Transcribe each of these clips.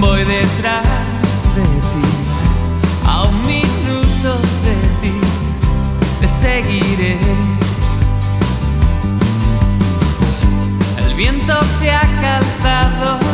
Voy detrás de ti, a un minuto de ti, te seguiré. El viento se ha calzado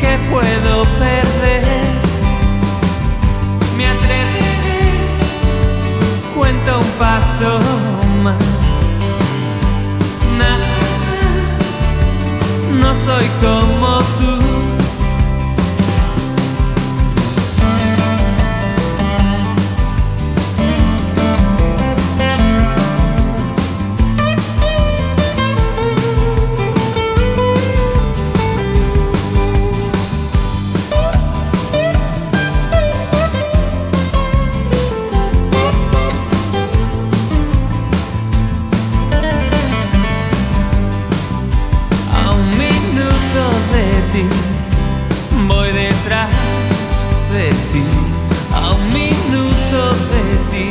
que puedo perder. Me atreveré, cuento un paso más. Nada, no soy como voy detrás de ti. A un minuto de ti,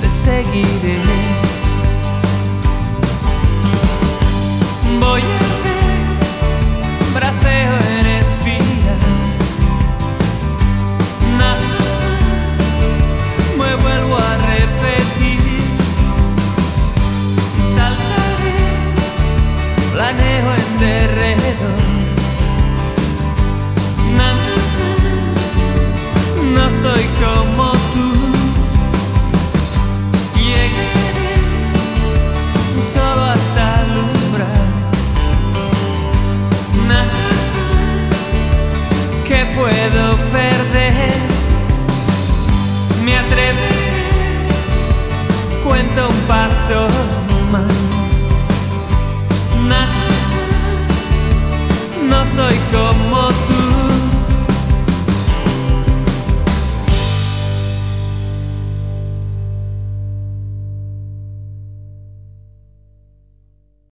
te seguiré. Voy a ver, braceo en espía. Nada, me vuelvo a repetir. Saltaré planeo en derredor. me atreveré, cuenta un paso más.